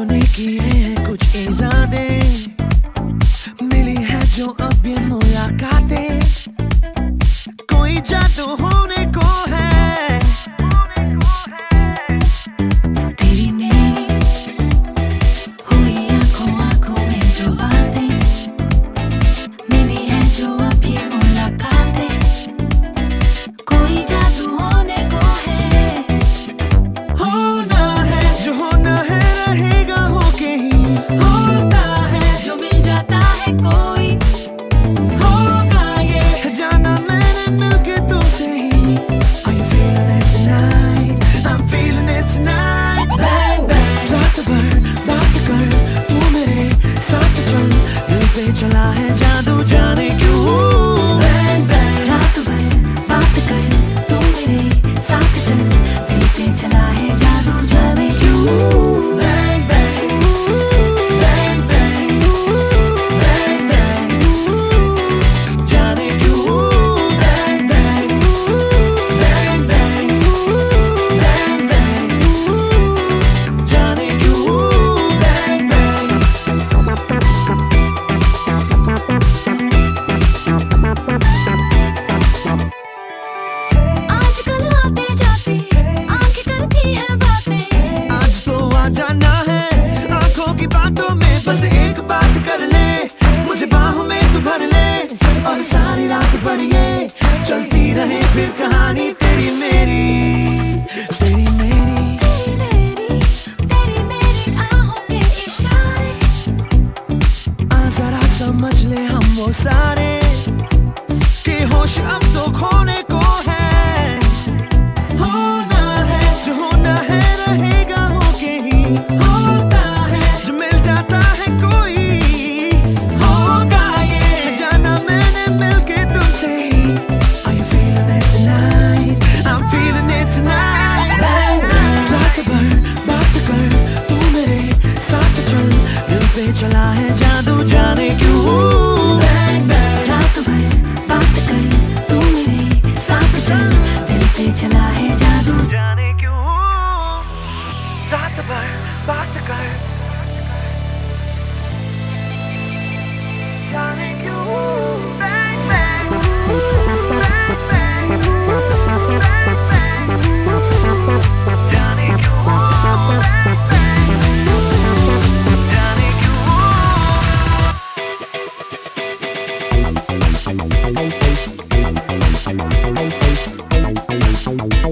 तूने किए हैं कुछ इरादे। मिली है जो अब ये पे चला है जादू जाने क्यों? रात भर बात कर तू मेरे साथ चल दिल पे चला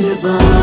Merhaba